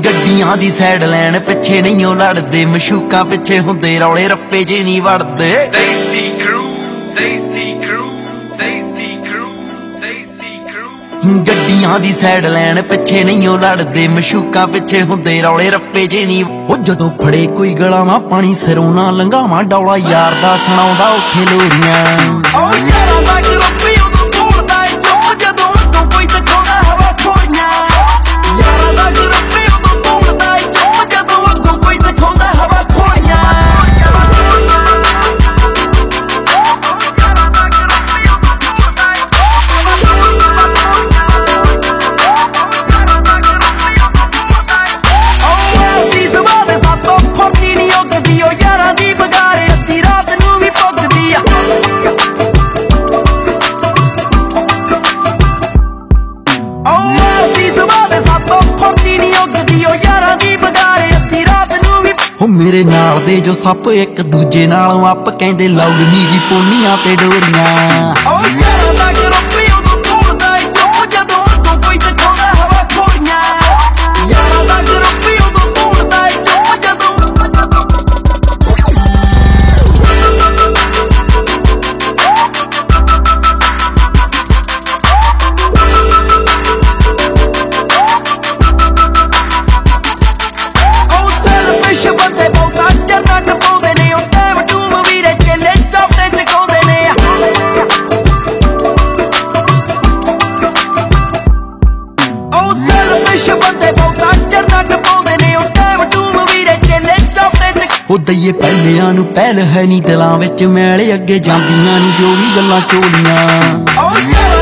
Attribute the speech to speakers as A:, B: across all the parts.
A: ਗੱਡੀਆਂ ਦੀ ਸਾਈਡ ਲੈਣ ਪਿੱਛੇ ਨਹੀਂ ਉਹ ਲੜਦੇ ਮਸ਼ੂਕਾਂ ਪਿੱਛੇ ਹੁੰਦੇ ਰੌਲੇ ਰੱਪੇ ਜੇ ਨਹੀਂ ਵੜਦੇ
B: They see crew, they see crew, they see crew, they see crew.
A: ਗੱਡੀਆਂ ਦੀ ਸਾਈਡ ਲੈਣ ਪਿੱਛੇ ਨਹੀਂ ਉਹ ਲੜਦੇ ਮਸ਼ੂਕਾਂ ਪਿੱਛੇ ਹੁੰਦੇ ਰੌਲੇ ਰੱਪੇ ਜੇ ਨਹੀਂ ਉਹ ਜਦੋਂ ਫੜੇ ਕੋਈ ਗਲਾਵਾਂ ਪਾਣੀ ਸਿਰੋਂ ਨਾ ਲੰਘਾਵਾਂ ਡੌਲਾ ਯਾਰ ਦਾ ਸੁਣਾਉਂਦਾ ਉੱਥੇ ਲੋਰੀਆਂ ਉਹ ਯਾਰਾਂ ਦਾ ਉੱਗਦੀ ਓ ਯਾਰਾਂ ਦੀ ਬਗਾਰੇ ਅੱਧੀ ਰਾਤ ਨੂੰ ਵੀ ਹੋ ਮੇਰੇ ਨਾਲ ਦੇ ਜੋ ਸੱਪ ਇੱਕ ਦੂਜੇ ਨਾਲੋਂ ਅੱਪ ਕਹਿੰਦੇ ਲੌੜਨੀ ਜੀ ਪੋਨੀਆਂ ਤੇ ਡੋਰੀਆਂ। ਓ ਉਹ ਦਈਏ ਪਹਿਲਿਆਂ ਨੂੰ ਪਹਿਲ ਹੈ ਨਹੀਂ ਦਿਲਾਂ ਵਿੱਚ, ਮੈਲ ਅੱਗੇ ਜਾਂਦੀਆਂ ਨਹੀਂ ਜੋ ਵੀ ਗੱਲਾਂ ਚੋਲੀਆਂ। ਉਹ ਯਾਰਾਂ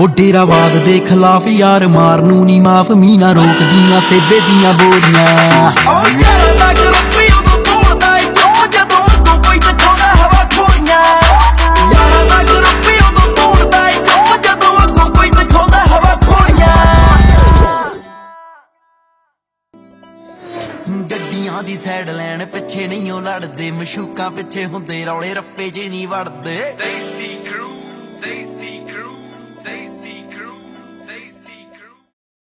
A: ਉਹ ਡੇਰਾਵਾਦ ਦੇ ਖਿਲਾਫ ਯਾਰ ਮਾਰ ਨੂੰ ਨਹੀਂ ਮਾਫ ਮੀਨਾ ਰੋਕਦੀਆਂ ਸੇਬੇ ਦੀਆਂ ਬੋਰੀਆਂ। ਉਹ ਯਾਰਾਂ ਦਾ ਗਰੁੱਪ ਹੀ ਉਦੋਂ ਤੋੜਦਾ ਏ ਚੁੱਪ ਜਦੋਂ ਅੱਗੋਂ ਕੋਈ ਦਿਖਾਉਂਦਾ ਹਵਾ ਖੋਰੀਆਂ? ਯਾਰਾਂ ਦਾ ਗਰੁੱਪ ਹੀ ਉਦੋਂ ਤੋੜਦਾ ਏ ਚੁੱਪ ਜਦੋਂ ਅੱਗੋਂ ਕੋਈ ਦਿਖਾਉਂਦਾ ਹਵਾ ਖੋਰੀਆਂ? ਗੱਡੀਆਂ ਦੀ ਸਾਈਡ ਲੈਣ ਪਿੱਛੇ ਨਹੀਂ ਉਹ ਲੜਦੇ ਮਸ਼ੂਕਾਂ ਪਿੱਛੇ ਹੁੰਦੇ ਰੌਲੇ ਰੱਪੇ ਜੇ ਨਹੀਂ ਵੜਦੇ
B: They see crew, they see